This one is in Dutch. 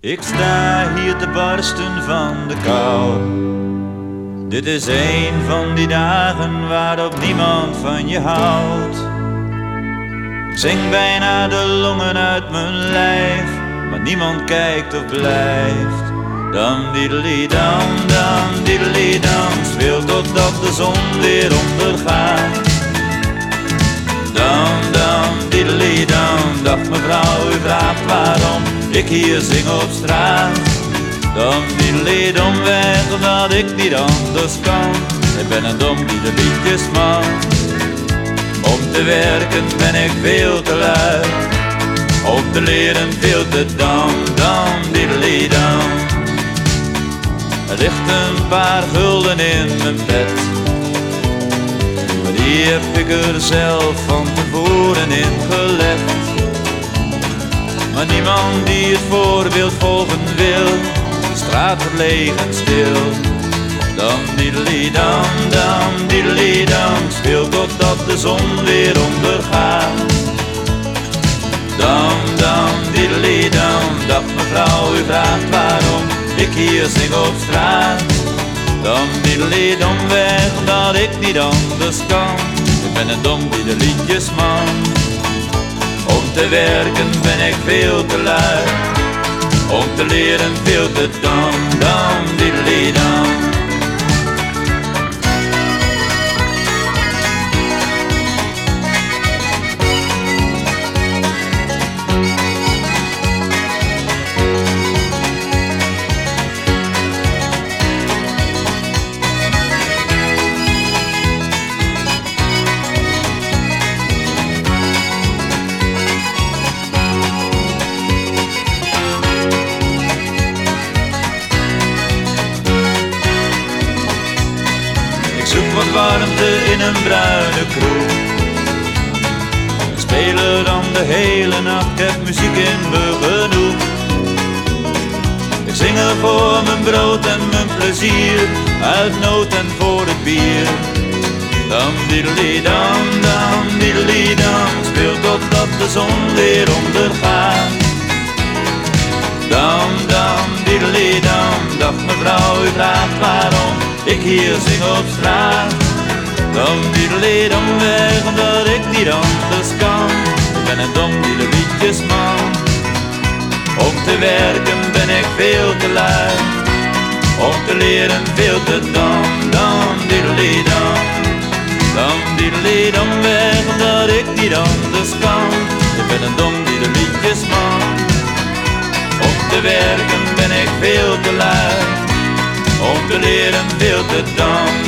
Ik sta hier te barsten van de kou. Dit is een van die dagen waarop niemand van je houdt. Ik zing bijna de longen uit mijn lijf, maar niemand kijkt of blijft. Dan diddely dan, dan diddely dan, speel totdat de zon weer ondergaat. Ik hier zing op straat. Dan die om weg omdat ik niet anders kan. Ik ben een dom die de liedjes man. Om te werken ben ik veel te lui. Om te leren veel te dam, dam, die dan. Er ligt een paar gulden in mijn bed. Maar die heb ik er zelf van Niemand die het voorbeeld volgen wil, de straat leeg stil. Dan diddely dan, dan diddely dan, speel totdat de zon weer ondergaat. Dan, dan diddely dan, dag mevrouw, u vraagt waarom ik hier zing op straat. Dan diddely dan weg, omdat ik niet anders kan. Ik ben een dom die de liedjes man te werken ben ik veel te lui. Om te leren veel te dam, wat warmte in een bruine kroeg. Spelen dan de hele nacht, heb muziek in me genoeg. Ik zing er voor mijn brood en mijn plezier, uit nood en voor het bier. Dam diddly dam, dam diddly dam, speel totdat de zon weer ondergaat. Dam, dam, diddly dam, dag mevrouw, u vraagt waarom ik hier zing op straat. Dan die dan weg omdat ik niet anders kan. Ik ben een dom die de liedjes man. Om te werken ben ik veel te lui. Om te leren veel te dom, dan die dan. Dan die dan weg omdat ik niet anders kan. Ik ben een dom die de liedjes man. Om te werken ben ik veel te lui om te leren veel te dan